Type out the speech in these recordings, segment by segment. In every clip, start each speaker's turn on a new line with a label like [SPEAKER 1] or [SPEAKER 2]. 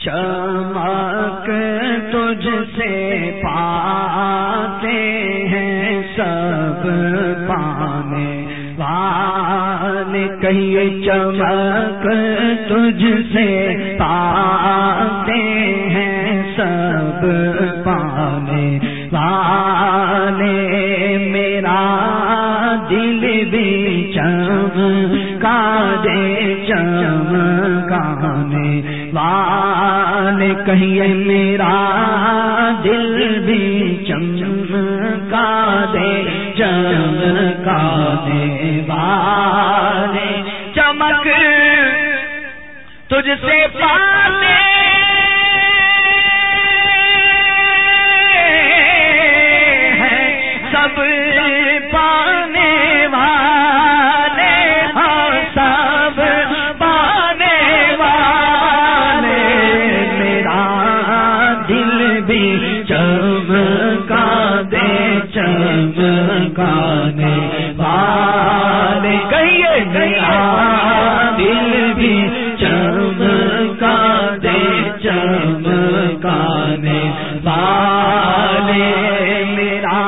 [SPEAKER 1] چمک تجھ سے پاتے ہیں سب پانے والے کہیے چمک تجھ سے پاتے ہیں سب پانے والے میرا دل بھی چم کا دے چم گانے کہیے میرا دل بھی چمکا دے چمکا دے والے چمک تجھ سے پانے میرا دل بھی چم کا دے چم گانے والے میرا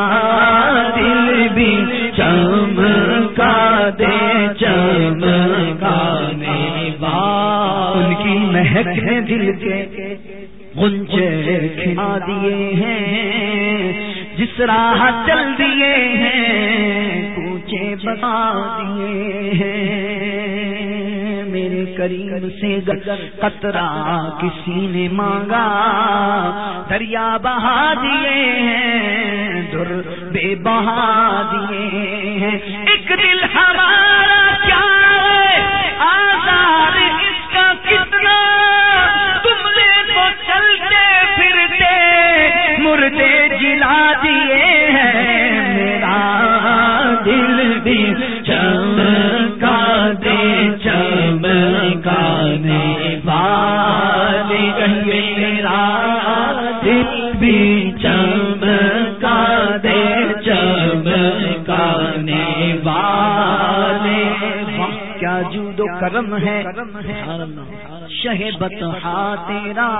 [SPEAKER 1] دل بھی چم کا دے چم گانے ان کی مہک ہے دل کے گنجے کھلا دیے ہیں جس راہ چل دیے ہیں کوچے بتا دیے ہیں۔ میرے کریم سے قطرہ کسی نے مانگا، دریا بہا دیے ہیں در بے بہا دیے ہیں۔ ایک دل ہمارا کرم ہے شہ بتہا تیرا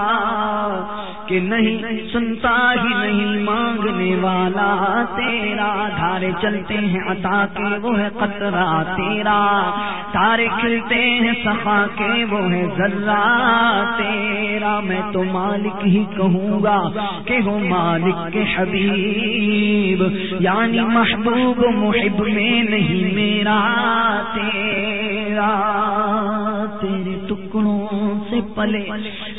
[SPEAKER 1] کہ نہیں سنتا ہی نہیں مانگنے والا تیرا۔ دھارے چلتے ہیں عطا کے وہ ہے قطرہ تیرا۔ تارے کھلتے ہیں صفا کے وہ ہے ذرا تیرا۔ میں تو مالک ہی کہوں گا کہ ہو مالک کے حبیب یعنی محبوب محب میں نہیں میرا تیرا۔ تیرے ٹکڑوں سے پلے۔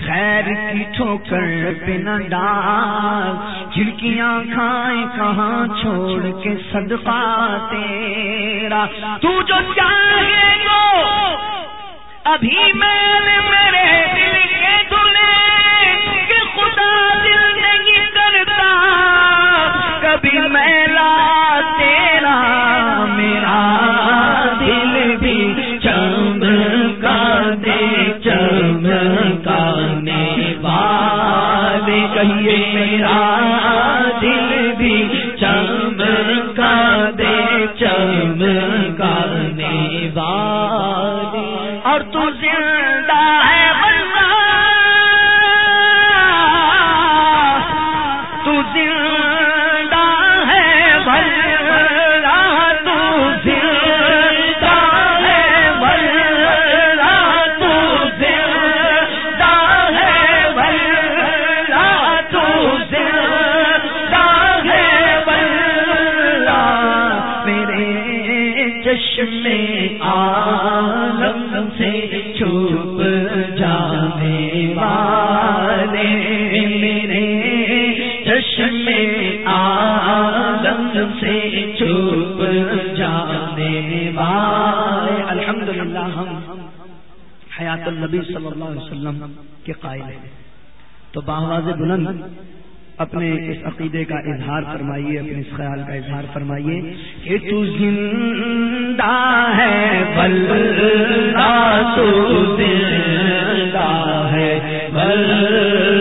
[SPEAKER 1] خیر کی ٹھوکر پہ نہ ڈال کھڑکیاں کھائیں کہاں چھوڑ کے صدقہ تیرا۔ تو جو چاہے گو، ابھی میں نے میرے دل میرا دل بھی چل سے چھپ جانے والے۔ الحمد للہ ہم حیات النبی صلی اللہ علیہ وسلم کے قائل ہیں۔ تو باواز بلند اپنے اس عقیدے کا اظہار فرمائیے، اپنے اس خیال کا اظہار فرمائیے کہ تو زندہ ہے بلّہ تو زندہ ہے بلّہ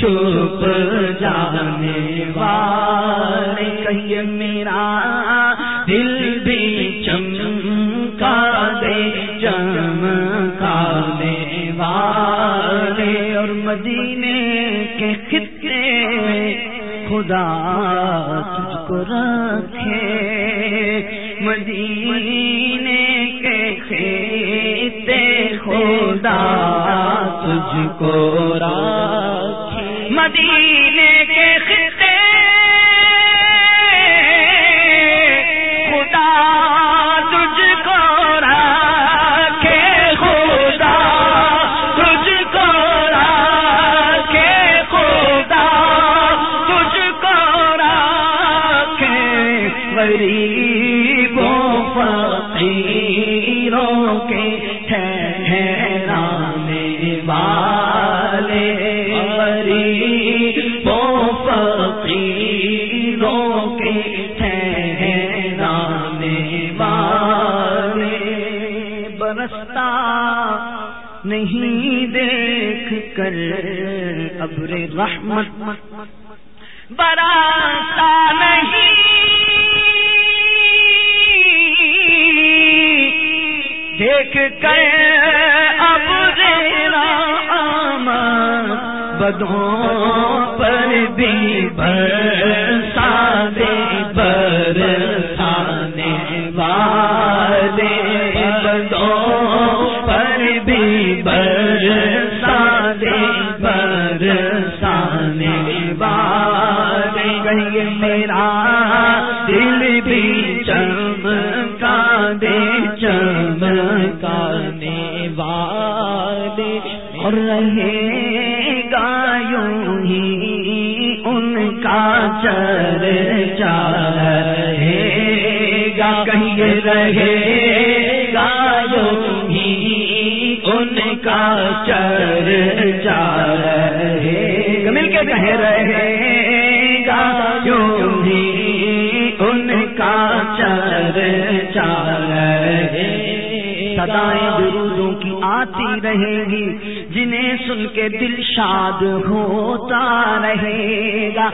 [SPEAKER 1] سے چوب جانے والے۔ کہیے میرا دل بھی چمکا دے چمکا دے والے۔ اور مدینے کے خطے خدا تجھ کو رکھے۔ مدینے کے خطے خدا تجھ کو مدینے نہیں دیکھ کر ابر رحمت براستا نہیں۔ دیکھ کر اب رام بدوں پر بھی برسا والے کہیں میرا دل بھی چمکا دے چمکانے والے۔ اور رہے گا یوں ہی ان کا چر چاہے گا، کہیں رہے گا یوں ہی ان کا چر چاہے گا، مل کے کہہ رہے سدائیں درودوں کی آتی رہے گی جنہیں سن کے دل شاد ہوتا رہے گا۔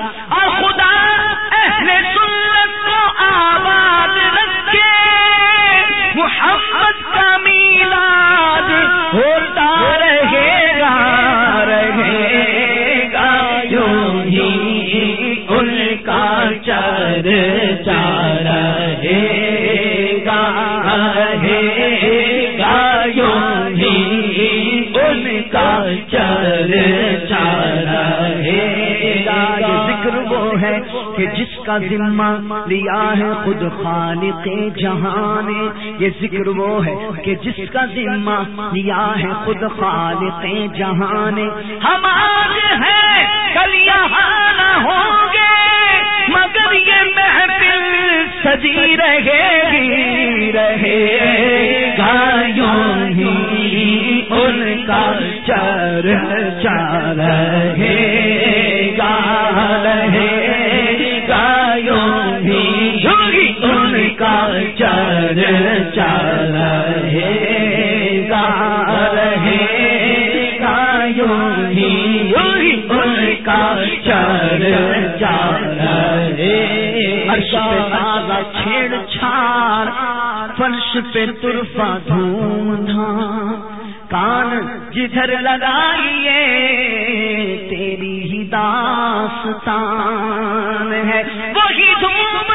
[SPEAKER 1] ان کا چر چار رہے گا یہ ذکر وہ ہے کہ جس کا ذمہ لیا ہے خود خالق جہان یہ ذکر وہ ہے کہ جس کا ذمہ لیا ہے خود خالق جہان ہم آج ہیں، کل یہاں نہ ہوں گے، مگر یہ محفل سجی رہے، گی رہے۔ کا چر چار رہے گا رہے، گایوں ہی ان کا چر چار رہے گا رہے، گایوں ہی ان کا چر چار رہے عرش چھیڑ چھاڑ، فرش پہ ترفا دھوم دھام کان جدھر لگائیے، تیری ہی داستان ہے۔ وہی دھوم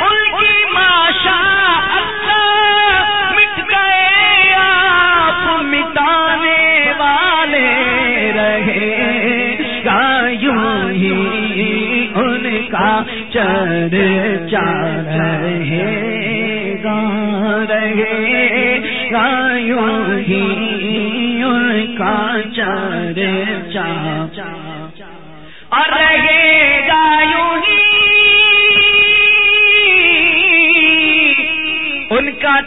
[SPEAKER 1] ان کی ماشا اللہ۔ مٹ گئے آپ، مٹانے والے رہے۔ گایوں ہی ان کا چر چار رہے گا رہے۔ گایوں ہی ان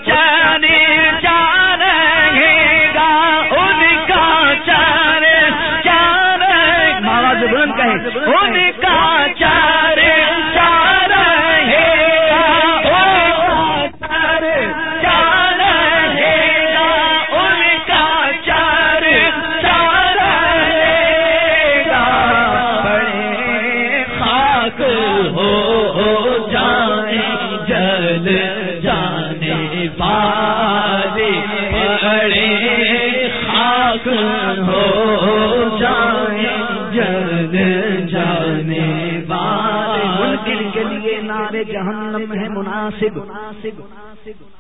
[SPEAKER 1] جہنم ہے مناسب.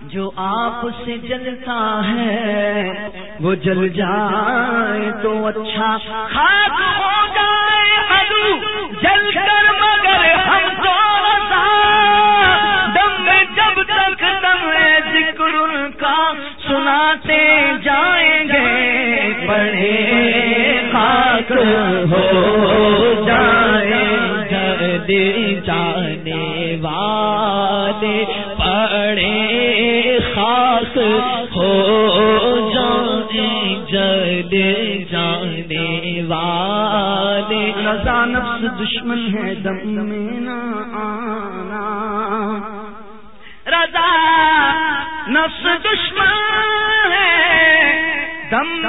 [SPEAKER 1] جو آپ سے جلتا ہے، وہ جل جائے تو اچھا خاک ہو جائے جل کر مگر ہم تو دم میں جب تک دم ذکر ان کا، سناتے جائیں گے۔ بڑے خاک ہو جائے جدے پڑے خاص ہو جانے جد جانے والے۔ رضا نفس دشمن ہے دم میں نہ آنا۔ رضا نفس دشمن ہے دم